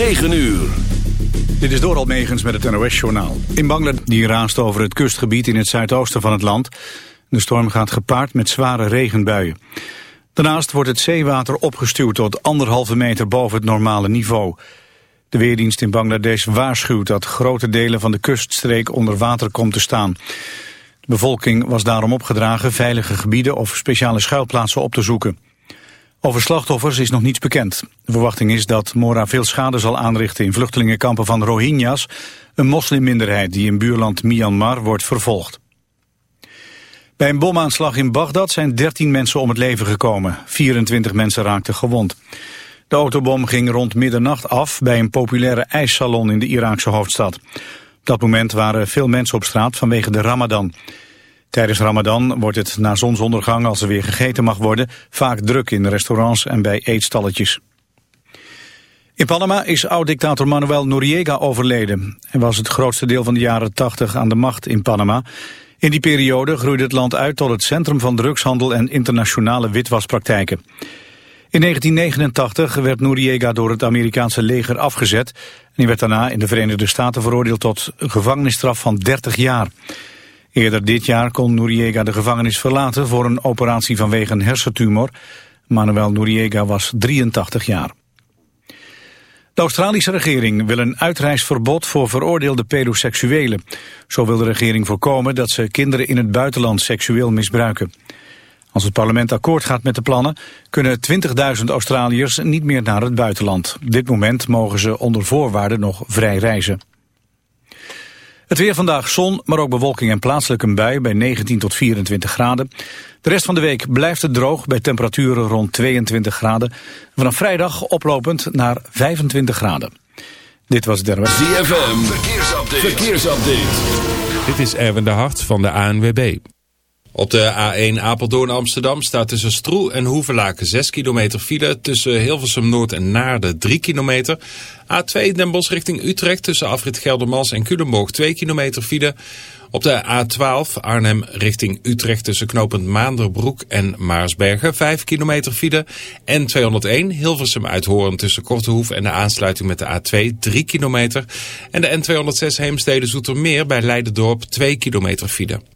9 uur. Dit is Doral Megens met het NOS-journaal. In Bangladesh die raast over het kustgebied in het zuidoosten van het land. De storm gaat gepaard met zware regenbuien. Daarnaast wordt het zeewater opgestuwd tot anderhalve meter boven het normale niveau. De Weerdienst in Bangladesh waarschuwt dat grote delen van de kuststreek onder water komt te staan. De bevolking was daarom opgedragen veilige gebieden of speciale schuilplaatsen op te zoeken. Over slachtoffers is nog niets bekend. De verwachting is dat Mora veel schade zal aanrichten in vluchtelingenkampen van Rohingya's, een moslimminderheid die in buurland Myanmar wordt vervolgd. Bij een bomaanslag in Bagdad zijn 13 mensen om het leven gekomen. 24 mensen raakten gewond. De autobom ging rond middernacht af bij een populaire ijssalon in de Iraakse hoofdstad. Op dat moment waren veel mensen op straat vanwege de ramadan. Tijdens Ramadan wordt het na zonsondergang, als er weer gegeten mag worden, vaak druk in restaurants en bij eetstalletjes. In Panama is oud-dictator Manuel Noriega overleden. Hij was het grootste deel van de jaren 80 aan de macht in Panama. In die periode groeide het land uit tot het centrum van drugshandel en internationale witwaspraktijken. In 1989 werd Noriega door het Amerikaanse leger afgezet. En hij werd daarna in de Verenigde Staten veroordeeld tot een gevangenisstraf van 30 jaar. Eerder dit jaar kon Noriega de gevangenis verlaten voor een operatie vanwege een hersentumor. Manuel Noriega was 83 jaar. De Australische regering wil een uitreisverbod voor veroordeelde pedoseksuelen. Zo wil de regering voorkomen dat ze kinderen in het buitenland seksueel misbruiken. Als het parlement akkoord gaat met de plannen... kunnen 20.000 Australiërs niet meer naar het buitenland. Op dit moment mogen ze onder voorwaarden nog vrij reizen. Het weer vandaag zon, maar ook bewolking en plaatselijk een bui bij 19 tot 24 graden. De rest van de week blijft het droog bij temperaturen rond 22 graden. Vanaf vrijdag oplopend naar 25 graden. Dit was het DRW. ZFM, verkeersupdate. verkeersupdate. Dit is Erwin de Hart van de ANWB. Op de A1 Apeldoorn Amsterdam staat tussen Stroe en Hoevelaken 6 kilometer file. Tussen Hilversum Noord en Naarden 3 kilometer. A2 Den Bosch richting Utrecht tussen Afrit Geldermals en Culemborg 2 kilometer file. Op de A12 Arnhem richting Utrecht tussen knooppunt Maanderbroek en Maarsbergen 5 kilometer file. En 201 Hilversum Uithoorn tussen Kortehoef en de aansluiting met de A2 3 kilometer. En de N206 Heemstede Zoetermeer bij Leidendorp 2 kilometer file.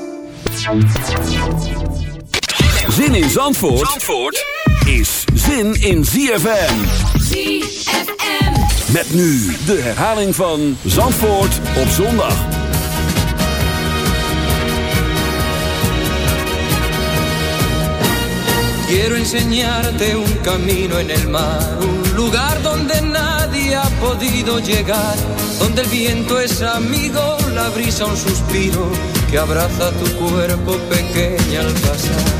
Zin in Zandvoort, Zandvoort is zin in ZFM. ZFM. Met nu de herhaling van Zandvoort op zondag. Quiero enseñarte un camino en el mar, un lugar donde nadie ha podido llegar, donde el viento es amigo, la brisa un suspiro que abraza tu cuerpo pequeña al pasar.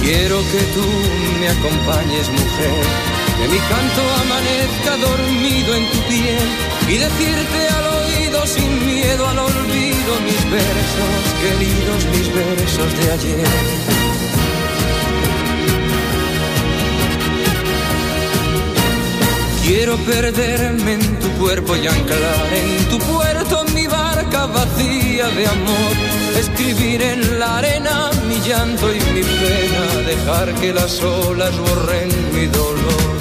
Quiero que tú me acompañes, mujer, que mi canto amanezca dormido en tu piel y decirte al oído sin miedo al olvido mis versos, queridos mis versos de ayer. Quiero perderme en tu cuerpo y anclar en tu puerto mi barca vacía de amor. Escribir en la arena mi llanto y mi pena, dejar que las olas borren mi dolor.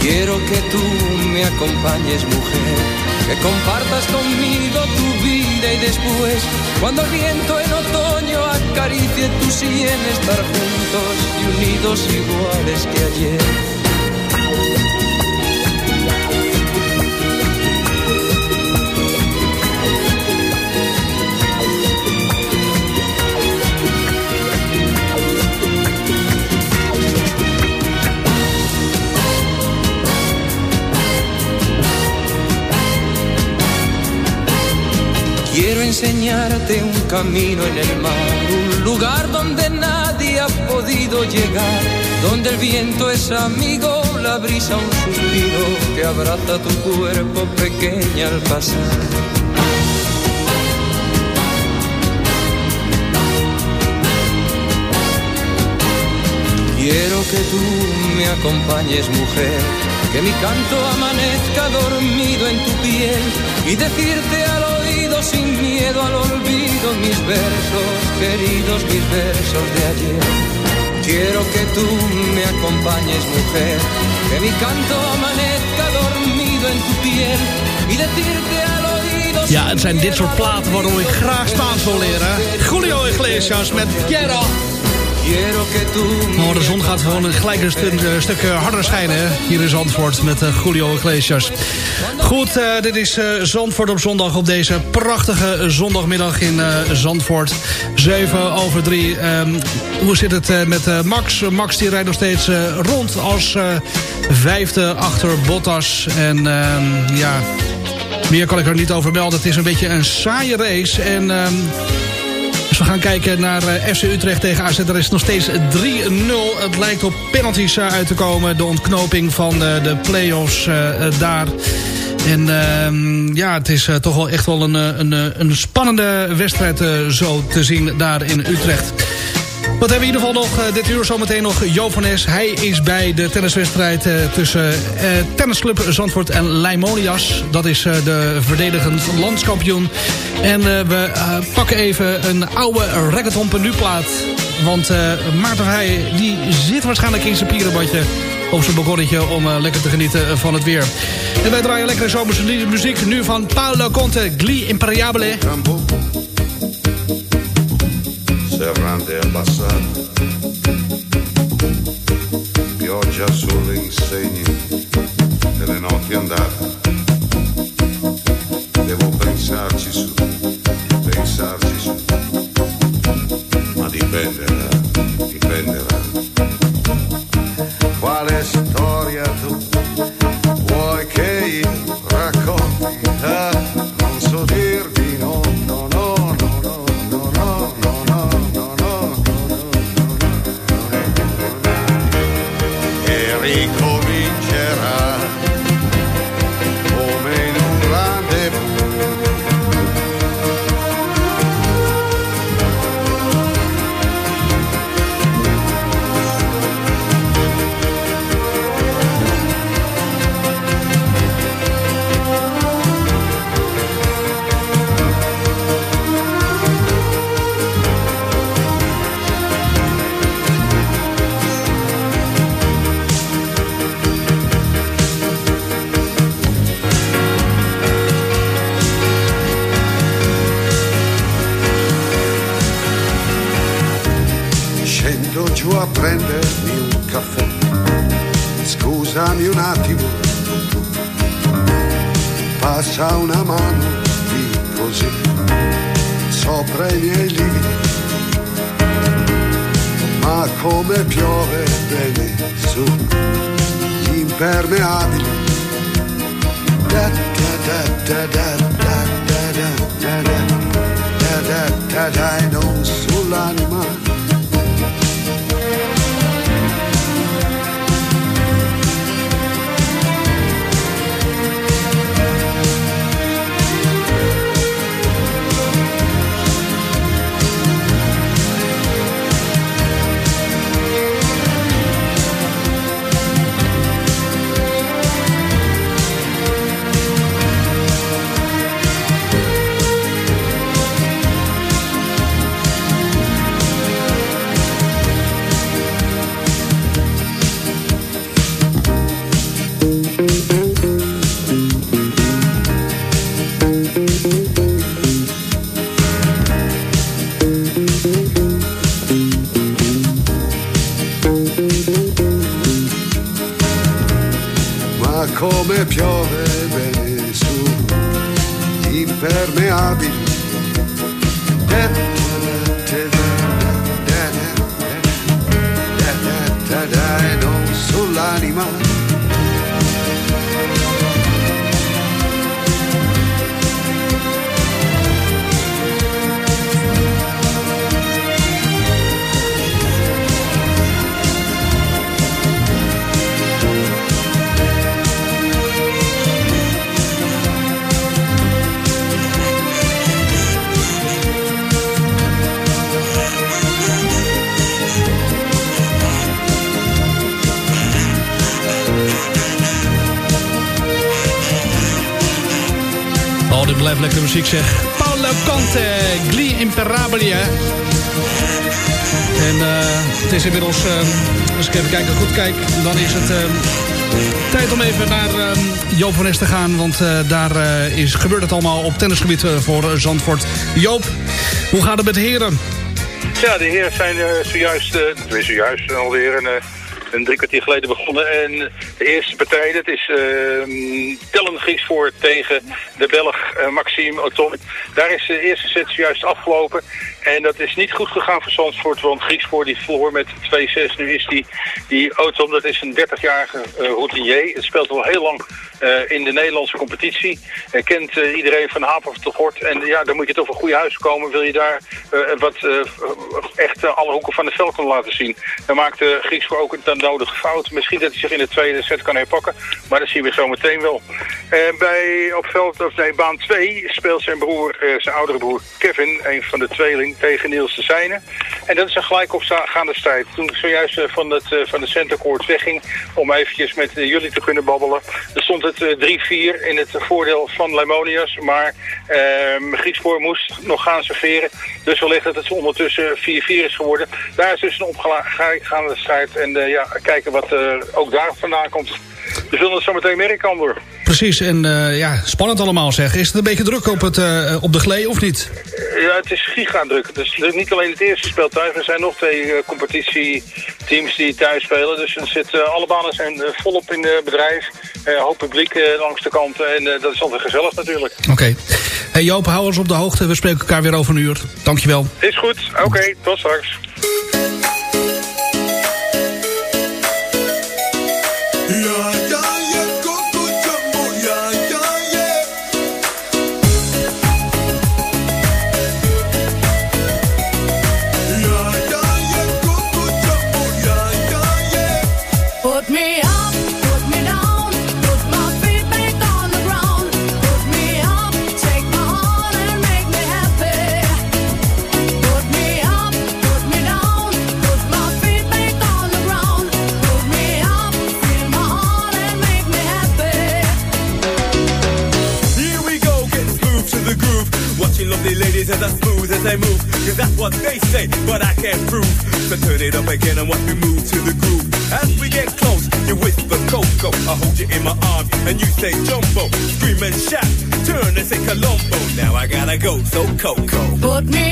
Quiero que tú me acompañes, mujer, que compartas conmigo tu vida y después, cuando el viento en otoño acaricie tu sien, estar juntos y unidos iguales que ayer. Quiero enseñarte un camino en el mar, un lugar donde nadie ha podido llegar, donde el viento es amigo, la brisa un suspiro que abraza tu cuerpo pequeña al pasar. Quiero que tú me acompañes, mujer, que mi canto amanezca dormido en tu piel y decirte al oído sin miedo al olvido mis versos, queridos mis versos de ayer. Quiero que tú me acompañes, mujer, que mi canto amanezca dormido en tu piel y decirte al oído Ja, het zijn dit soort platen waardoor ik graag Spaans wil leren. Julio Iglesias met Quiero. Oh, de zon gaat gewoon een stuk, eh, stuk eh, harder schijnen hier in Zandvoort met uh, Julio Iglesias. Goed, dit is Zandvoort op zondag op deze prachtige zondagmiddag in Zandvoort. 7 over 3. Um, hoe zit het met Max? Max die rijdt nog steeds rond als vijfde achter Bottas. En um, ja, meer kan ik er niet over melden. Het is een beetje een saaie race en... Um, dus we gaan kijken naar uh, FC Utrecht tegen AZ. Er is nog steeds 3-0. Het lijkt op penalties uh, uit te komen. De ontknoping van uh, de play-offs daar. En uh, ja, het is toch wel echt wel een, een, een spannende wedstrijd zo te zien daar in Utrecht. Wat hebben we in ieder geval nog uh, dit uur zometeen nog Jo van. Hij is bij de tenniswedstrijd uh, tussen uh, Tennisclub Zandvoort en Leimonias. Dat is de verdedigend landskampioen. En we pakken even een oude reggaeton plaat. Want Maarten Heij die zit waarschijnlijk in zijn pierenbadje op zijn balkonnetje om lekker te genieten van het weer. En wij draaien lekkere zomerse muziek nu van Paolo Conte, Gli Imperiabile. Serrande abbassate, pioggia sulle insegne delle notti andate. Devo pensarci su, pensarci su, ma dipenderà. Yollarım l'anima blijft muziek zeg. Paolo Conte, Gli Imperabili, hè. En eh, het is inmiddels, eh, als ik even kijken, goed kijk, dan is het eh, tijd om even naar uh, Joop van Nes te gaan. Want daar is, gebeurt het allemaal op tennisgebied voor Zandvoort. Joop, hoe gaat het met de heren? Ja, de heren zijn zojuist, zojuist alweer een een drie kwartier geleden begonnen. En de eerste partij, dat is uh, Tellen Grieksvoor tegen de Belg uh, Maxime Oton. Daar is de eerste set juist afgelopen. En dat is niet goed gegaan voor Zandvoort, want Griekspoor die verloor met 2-6. Nu is die, die Otom, dat is een 30-jarige uh, routinier. Het speelt al heel lang uh, in de Nederlandse competitie. Hij kent iedereen van Haven tot Gort. En ja, dan moet je toch een goede huis komen. Wil je daar wat echt alle hoeken van het veld kunnen laten zien. Dan maakt uh, Griekspoor ook een nodige fout. Misschien dat hij zich in de tweede set kan herpakken. Maar dat zien we zo meteen wel. bij, op veld, of nee, baan 2 speelt zijn broer, zijn oudere broer Kevin, een van de tweeling tegen Niels de Zijne. En dat is een gelijk opgaande strijd. Toen ik zojuist uh, van, het, van de centercourt wegging om eventjes met jullie te kunnen babbelen. Er stond het 3-4 in het voordeel van Lemonias. Maar ehm, Griekspoor moest nog gaan serveren. Dus wellicht dat het ondertussen 4-4 is geworden. Daar is dus een opgaande strijd. En ja, kijken wat ook daar vandaan komt. We zullen het zo meteen merken, Andor. Precies, en uh, ja, spannend allemaal zeg. Is het een beetje druk op, het, uh, op de glee of niet? Ja, het is giga druk. Dus niet alleen het eerste speeltuig. Er zijn nog twee uh, competitieteams die thuis spelen. Dus er zit, alle banen zijn volop in het bedrijf. hoop publiek langs de kant. En dat is altijd gezellig natuurlijk. Oké. Okay. Hey Joop, hou ons op de hoogte. We spreken elkaar weer over een uur. Dankjewel. Is goed. Oké, okay, tot straks. Yeah, yeah, yeah. So Coco. Put me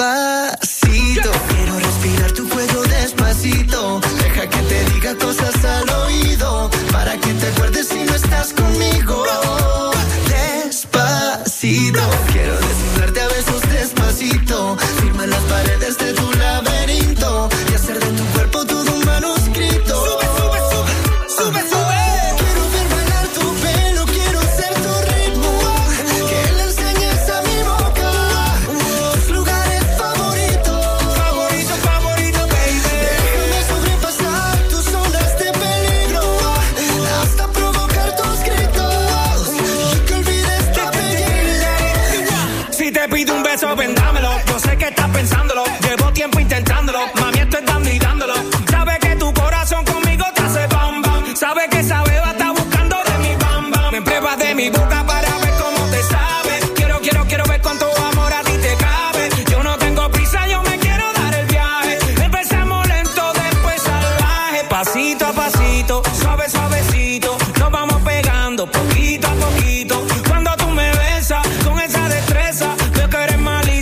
Quiero respirar tu cuello despacito. Deja que te diga cosas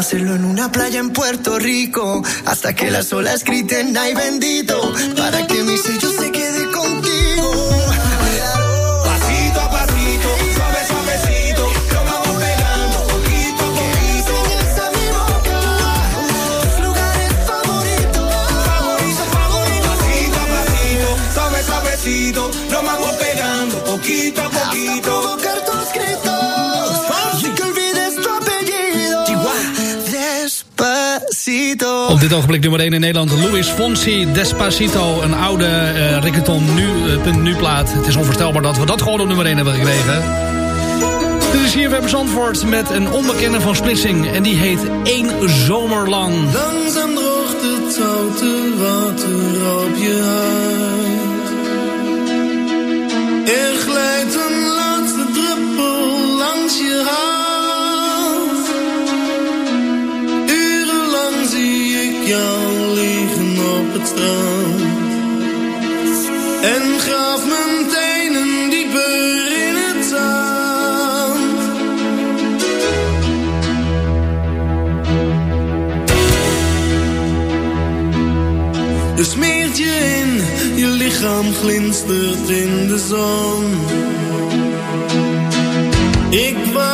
hacerlo en una playa en Puerto Rico. Hasta que las olas griten ay bendito para que mi sello Op dit ogenblik nummer 1 in Nederland. Louis Fonsi, Despacito. Een oude Ricketon nu, punt nu plaat. Het is onvoorstelbaar dat we dat gewoon op nummer 1 hebben gekregen. Dit is hier weer Zandvoort met een onbekende van Splitsing. En die heet Eén Zomer Lang. Langzaam droogt het zoute water op je huid. Er glijdt een laatste druppel langs je huid. het strand. En gaf mijn tenen dieper in het zand. Je smeert je in, je lichaam glinstert in de zon. Ik was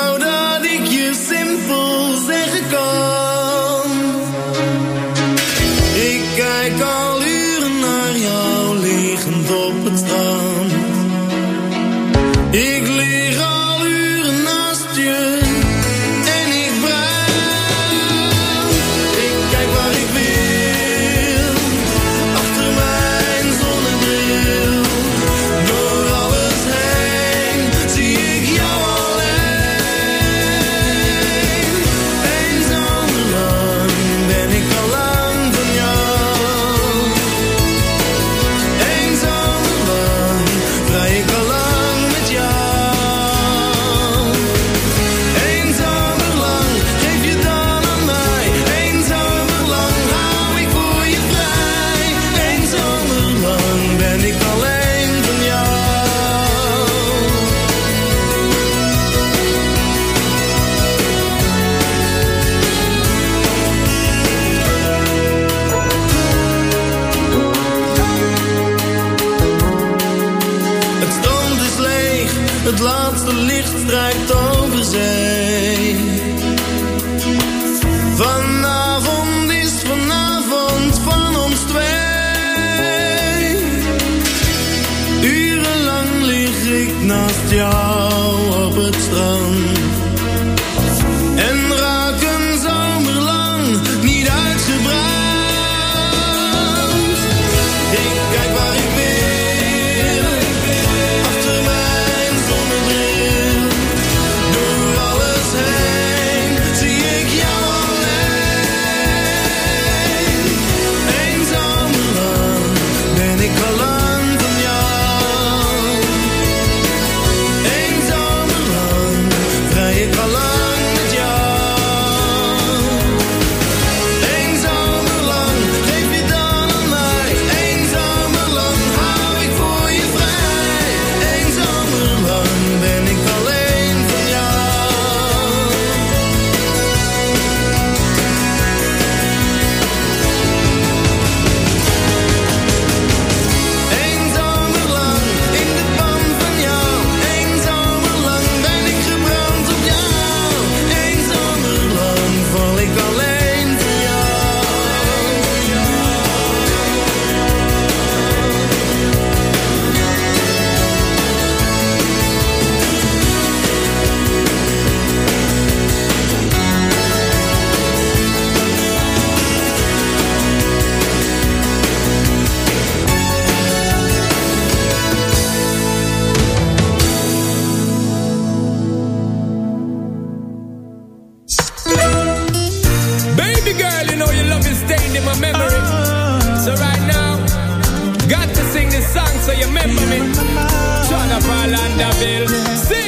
ainda ver. Sim.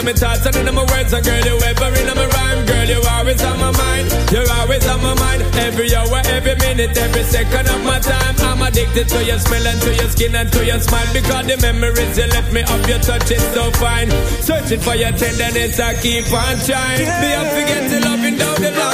in my thoughts and in my words, and girl, you ever in my rhyme. Girl, you always on my mind. You're always on my mind. Every hour, every minute, every second of my time. I'm addicted to your smell and to your skin and to your smile. Because the memories you left me of your touch is so fine. Searching for your tenderness, I keep on trying. Me, I forget the loving down the line.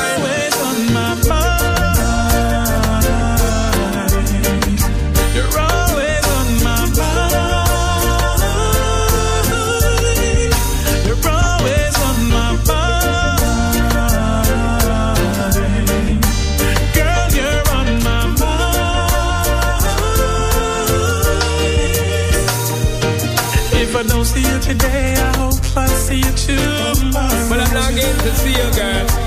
Today. I hope I see you too. But I'm longing to see you. Girl,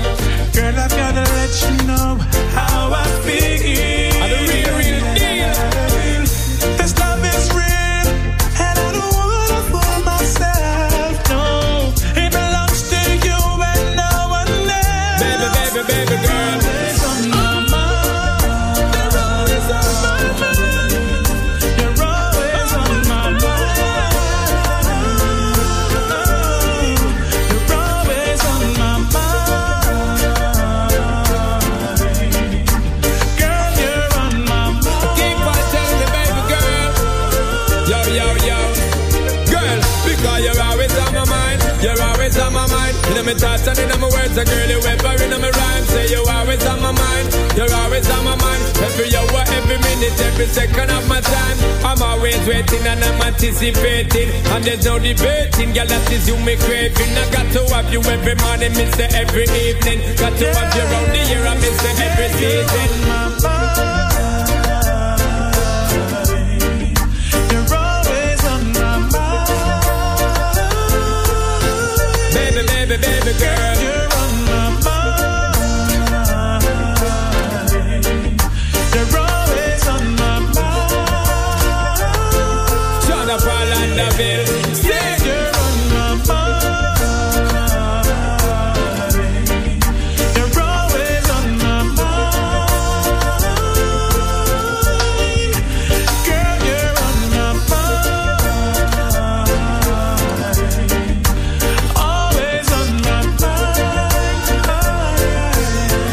anticipating. And there's no debating, girl, that is you me craving. I got to have you every morning, miss it every evening. Got to have you around the year, I miss every season. You're always on my mind. Baby, baby, baby girl.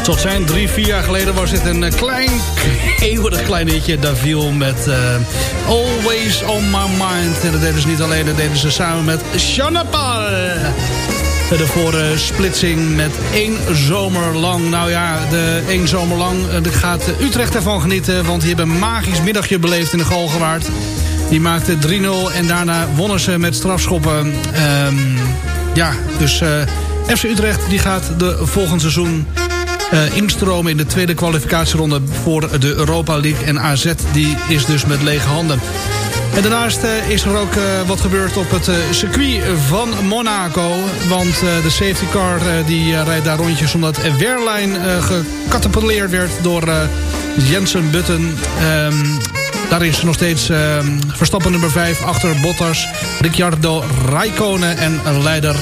Tot zijn drie, vier jaar geleden was dit een eh, klein, eeuwig klein hitje. Davil met eh, Always On My Mind. En dat deden ze niet alleen, dat deden ze samen met Shanna Paul. De voor eh, splitsing met één zomer lang. Nou ja, de één zomer lang. daar gaat Utrecht ervan genieten. Want die hebben een magisch middagje beleefd in de Galgenwaard. Die maakte 3-0 en daarna wonnen ze met strafschoppen. Ehm, ja, dus eh, FC Utrecht die gaat de volgend seizoen eh, instromen in de tweede kwalificatieronde voor de Europa League. En AZ die is dus met lege handen. En daarnaast eh, is er ook eh, wat gebeurd op het circuit van Monaco. Want de safety car die rijdt daar rondjes omdat Wehrlein eh gecatapulteerd werd door Jensen Button. Ehm, daar is nog steeds ehm, Verstappen nummer 5 achter Bottas, Ricciardo Raikkonen en leider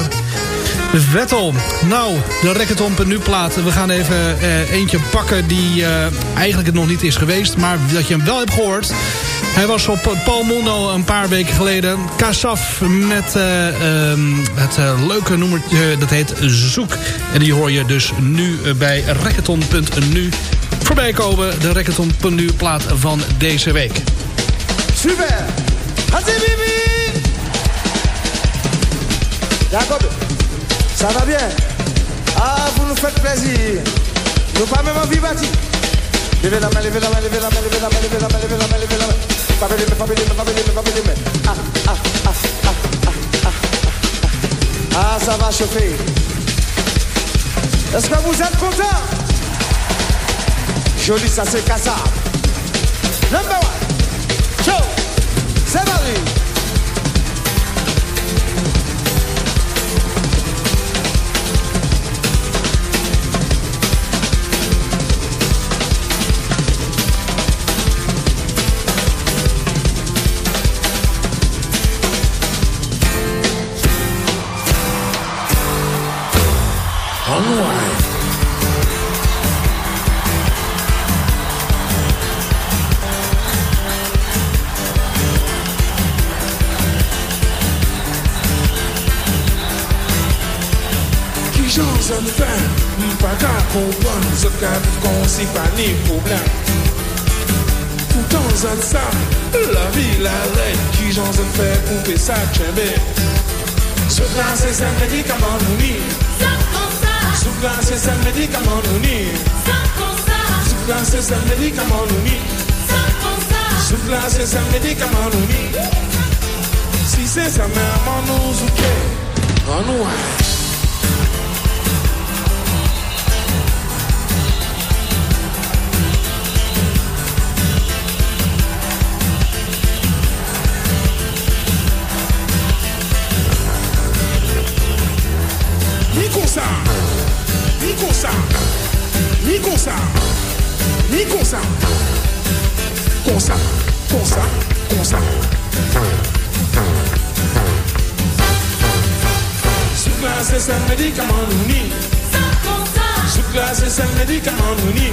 Vettel. Nou, de Racketon nu plaat. We gaan even eh, eentje pakken die eh, eigenlijk het nog niet is geweest. Maar dat je hem wel hebt gehoord. Hij was op Paul Mondo een paar weken geleden. Kasaf met eh, ehm, het leuke nummertje. Dat heet Zoek. En die hoor je dus nu bij Racketon.nu voorbij komen. De Racketon.nu plaat van deze week. Super Vas-y, Bibi Jacob, ça va bien Ah, vous nous faites plaisir. Nous pas même envie bâti. Levez la main, levez la main, levez la main, levez la main, levez la main, levez la main, levez la main. Fabez les mains, fabez les mains, fabez les mains, fabez les. Ah, ah, ah, ah, ah, ah, ah. Ah, ça va chauffer. Est-ce que vous êtes contents Joli, ça c'est Kassab. Number one. Show. C'est parti. Unwind. Ki jan zan fè, m pa ka kompran Zot ka kon si pa ni problem Poutan zan sa, la vi la lè Ki jan zan fè kon fè sa tchèmbe Zot la se zan medikaman nou ni Zot la Souffrance, c'est le médicament nous nie. Souffrance, c'est le médicament nous nie. Souffrance, c'est le médicament nous nie. Si c'est hein. ça, mais avant nous souffler, en nous. Nicolas kon sa, ni kon sa, ni kon sa, kon sa, kon sa, kon sa. Souk la se sel medikaman nou ni, souk la se sel medikaman nou ni,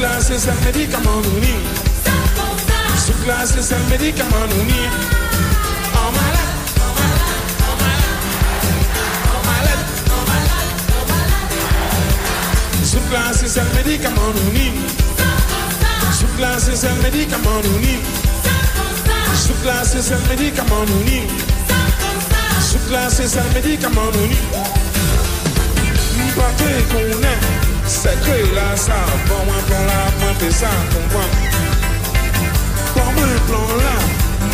la se sel medikaman nou ni, la se medikaman nou ni. Soufflant, c'est le médicament anonyme. C'est le médicament anonyme. Soufflant, c'est le médicament anonyme. Soufflant, c'est le médicament qu'on est, c'est que là, bon, plan là, fais ça, comprends. Plan là,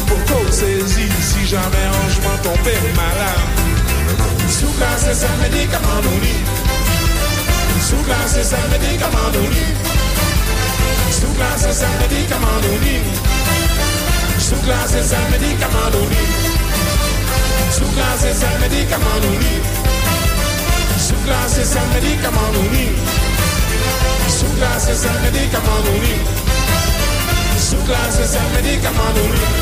pour qu'on saisisse, si jamais on je Su glasses and the dick, I'm on Su glasses and the dick, I'm on Su classe and the dick, Su classe and the dick, Su classe and the dick, Su classe and the dick, Su classe and the dick,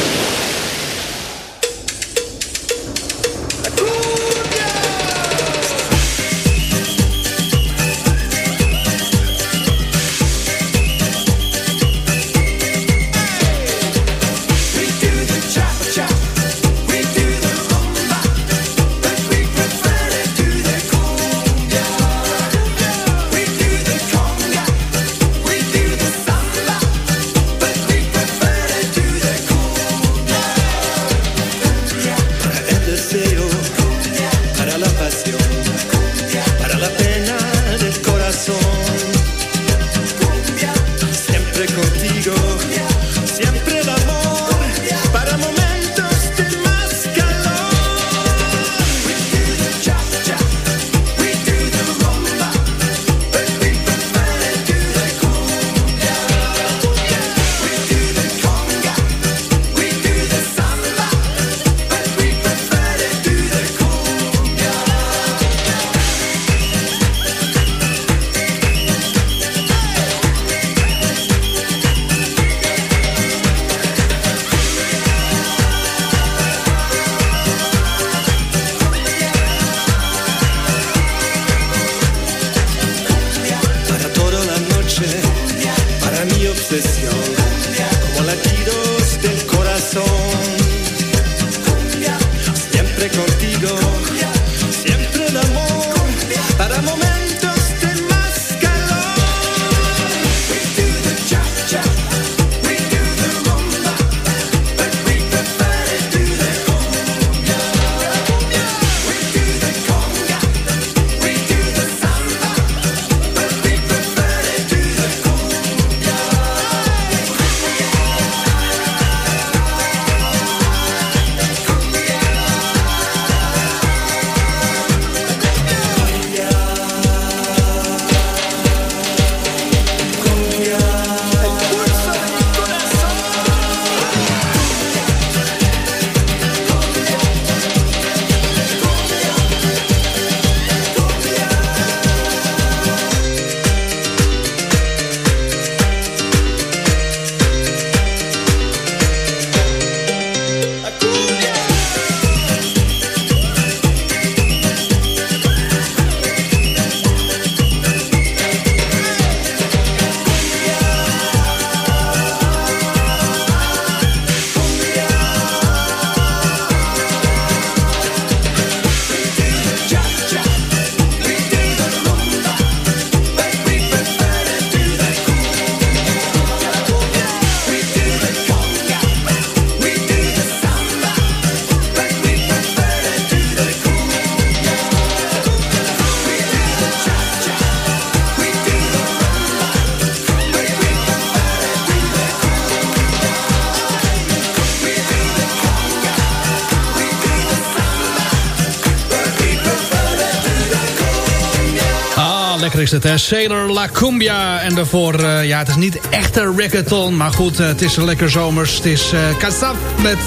Is het, hè? Sailor La Cumbia. En daarvoor, eh, ja, het is niet echt een reggaeton. Maar goed, eh, het is lekker zomers. Het is Kasaf met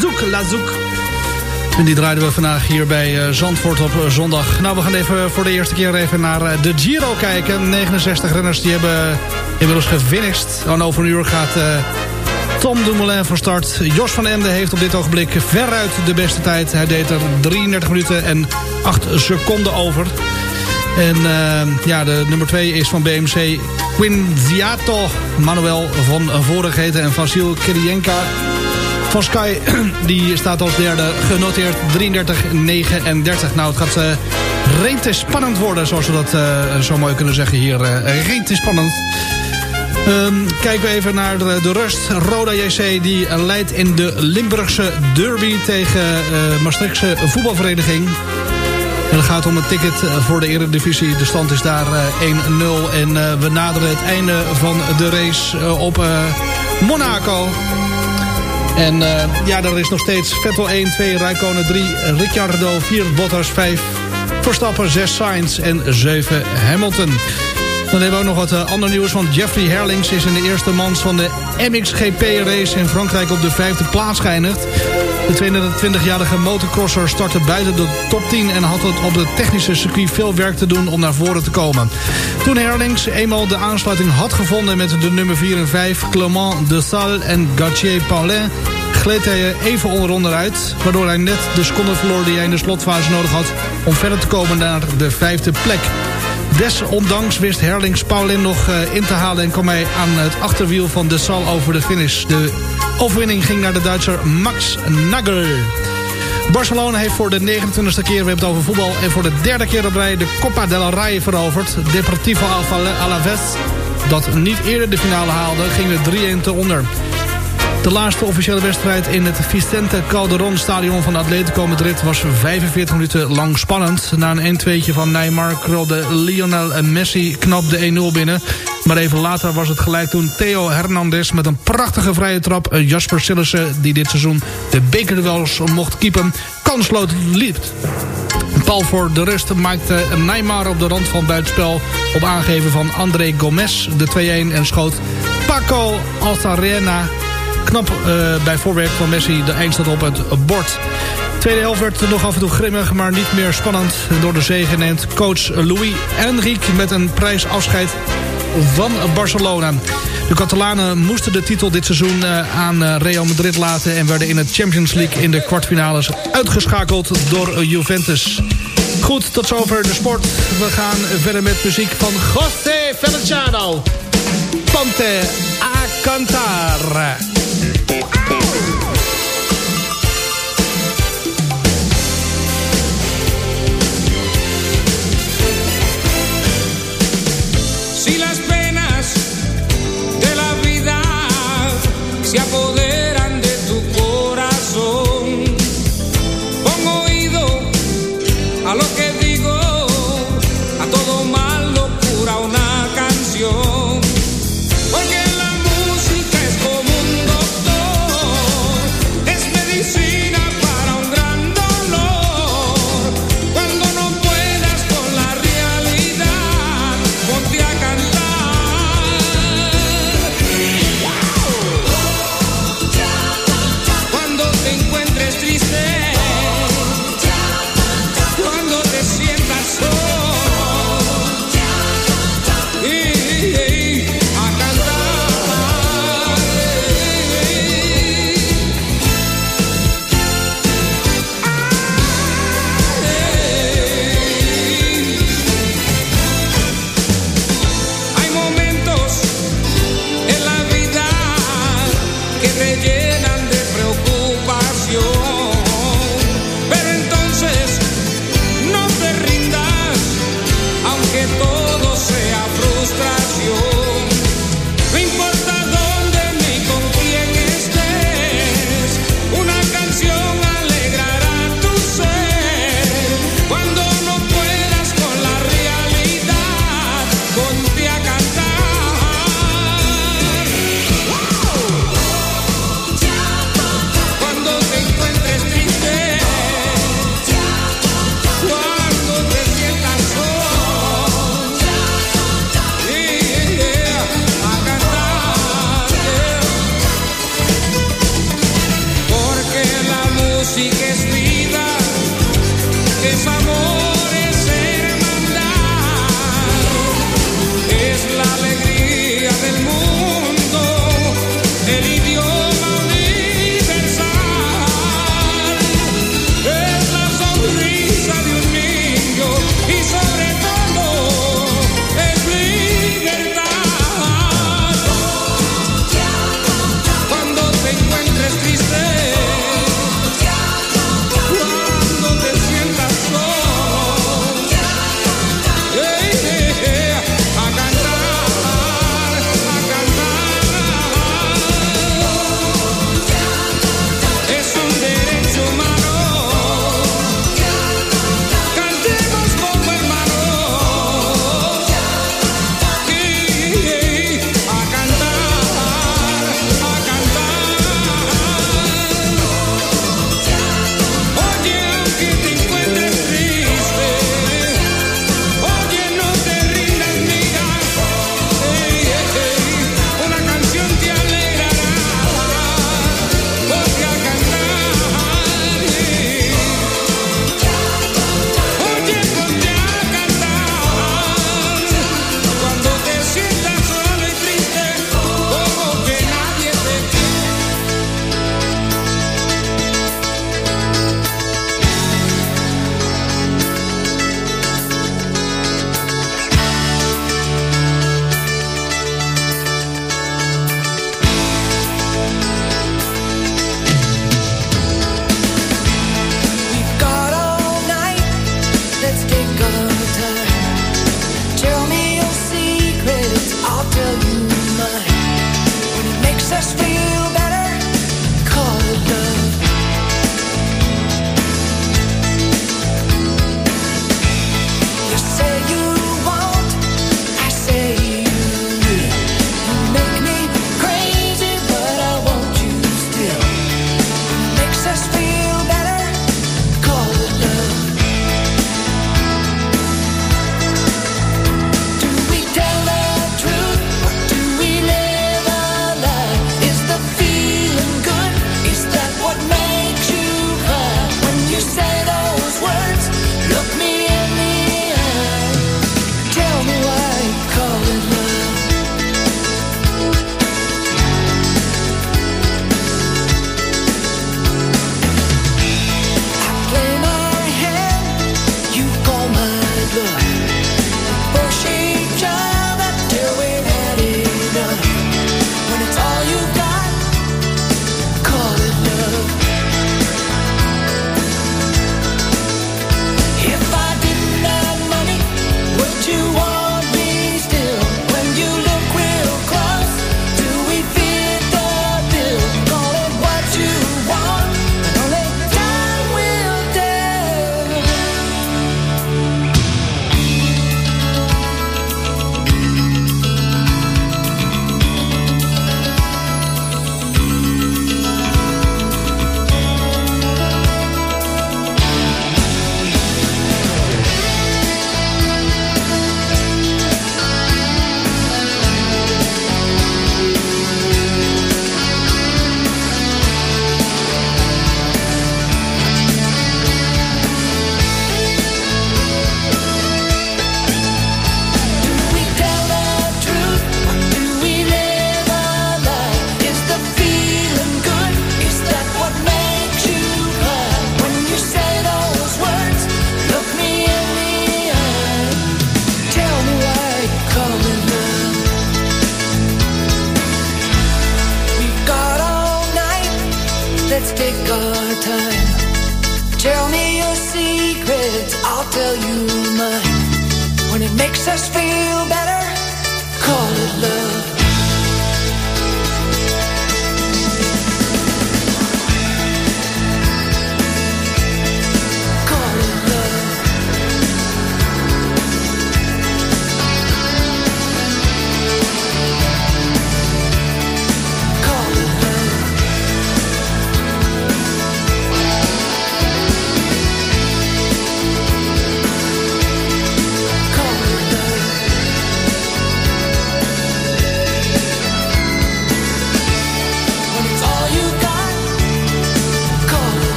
Zoek La Zoek. En die draaiden we vandaag hier bij Zandvoort op zondag. Nou, we gaan even voor de eerste keer even naar de Giro kijken. 69 renners die hebben inmiddels gefinished. En over een uur gaat Tom Dumoulin van start. Jos van Emden heeft op dit ogenblik veruit de beste tijd. Hij deed er 33 minuten en 8 seconden over. En eh, ja, de nummer 2 is van BMC Quinziato Manuel van Vorig en Vasil Kirienka van. Die staat als derde genoteerd 33-39. Nou, het gaat uh, reet spannend worden, zoals we dat uh, zo mooi kunnen zeggen hier. Uh, reet spannend. Um, kijken we even naar de, de, rust. Roda JC die leidt in de Limburgse derby tegen uh, Maastrichtse voetbalvereniging. En het gaat om een ticket voor de Eredivisie. De stand is daar uh, 1-0. En uh, we naderen het einde van de race op Monaco. En ja, daar is nog steeds Vettel 1, 2, Rijkonen 3, Ricciardo 4, Bottas 5, Verstappen 6, Sainz en 7 Hamilton. Dan hebben we ook nog wat uh, ander nieuws, want Jeffrey Herlings is in de eerste mans van de MXGP-race in Frankrijk op de vijfde plaats geëindigd. De 22-jarige motocrosser startte buiten de top 10 en had het op de technische circuit veel werk te doen om naar voren te komen. Toen Herlings eenmaal de aansluiting had gevonden met de nummer 4 en 5, Clement de Salle en Gauthier Paulin, gleed hij even onderonder uit, waardoor hij net de seconde verloor die hij in de slotfase nodig had om verder te komen naar de vijfde plek. Desondanks wist Herlings Paulin nog uh, in te halen... en kwam hij aan het achterwiel van de Sal over de finish. De overwinning ging naar de Duitser Max Nagel. Barcelona heeft voor de 29e keer, we hebben het over voetbal... en voor de derde keer op rij de Copa del Rey veroverd. Deportivo Alaves, dat niet eerder de finale haalde, ging er 3-1 te onder. De laatste officiële wedstrijd in het Vicente Calderon stadion van Atletico Madrid was 45 minuten lang spannend. Na een 1-2'tje van Neymar krulde Lionel Messi knap de 1-0 binnen. Maar even later was het gelijk toen Theo Hernandez met een prachtige vrije trap Jasper Sillissen, die dit seizoen de bekerduels mocht keepen, kansloos liep. Paul voor de rust maakte Neymar op de rand van buitenspel op aangeven van André Gomez de 2-1 en schoot Paco Altarena knap uh, bij voorwerk van Messi de eindstand op het bord. Tweede helft werd nog af en toe grimmig, maar niet meer spannend. Door de zege neemt coach Louis Enrique met een prijsafscheid van Barcelona. De Catalanen moesten de titel dit seizoen uh, aan uh, Real Madrid laten... en werden in het Champions League in de kwartfinales uitgeschakeld door Juventus. Goed, tot zover de sport. We gaan verder met muziek van José Feliciano. Ponte a Cantar. Se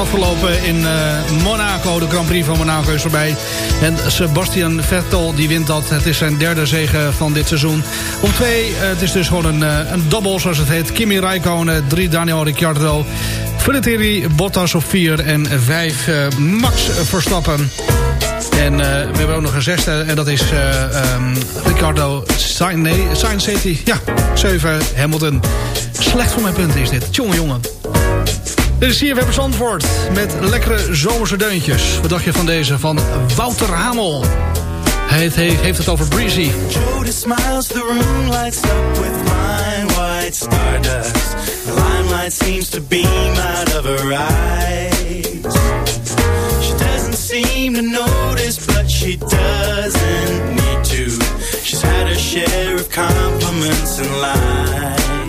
afgelopen in eh, Monaco. De Grand Prix van Monaco is voorbij. En Sebastian Vettel die wint dat. Het is zijn derde zege van dit seizoen. Om twee, eh, het is dus gewoon een, eh, een double zoals het heet. Kimi Räikkönen, drie Daniel Ricciardo. Valtteri Bottas op vier en vijf Max Verstappen. En we hebben ook nog een zesde. En dat is eh ehm, Ricardo Sainz. Ja, 7 Hamilton. Slecht voor mijn punten is dit. Jongen, jongen. Dit is Webber Zandvoort. Met lekkere zomerse deuntjes. Wat dacht je van deze? Van Wouter Hamel. Hij heeft, heeft het over Breezy. Jody smiles, the room lights up with fine white stardust. The limelight seems to beam out of her eyes. She doesn't seem to notice, but she doesn't need to. She's had her share of compliments and lies.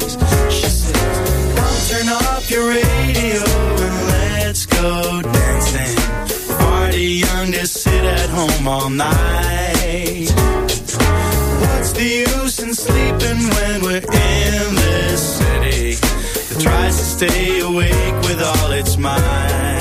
Radio and let's go dancing. Far too young to sit at home all night. What's the use in sleeping when we're in this city that tries to stay awake with all its might?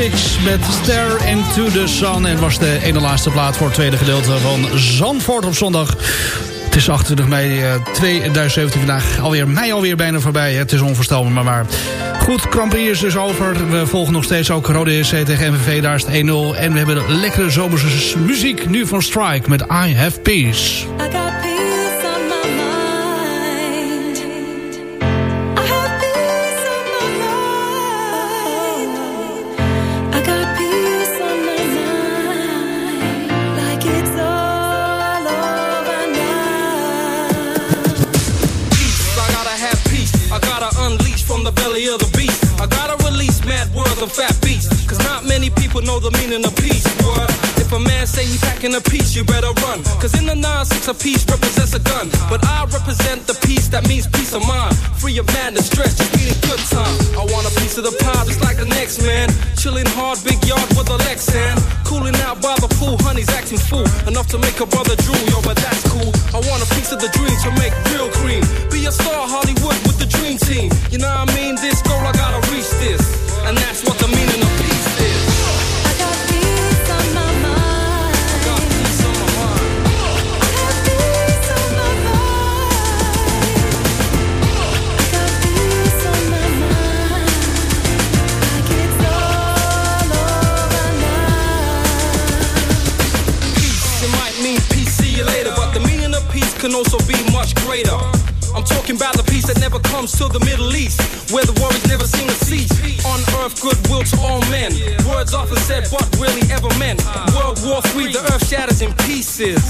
Six met Stare into the Sun. En was de ene laatste plaat voor het tweede gedeelte van Zandvoort op zondag. Het is 28 mei eh, 2017 vandaag. Alweer mei alweer bijna voorbij. Het is onvoorstelbaar, maar waar. Goed, Prix is dus over. We volgen nog steeds ook Rode EC tegen MVV. Daar is het 1-0. En we hebben lekkere zomerse muziek nu van Strike met I Have Peace. lacking a piece, you better run. Cause in the 9-6, a piece represents a gun. But I represent the peace—that means peace of mind. Free of madness, stress, just a good time. I want a piece of the pie just like the next man. Chilling hard, big yard with a Lexan. Cooling out by the pool, honey's acting fool. Enough to make a brother drool, yo, but Off we, the earth shatters in pieces.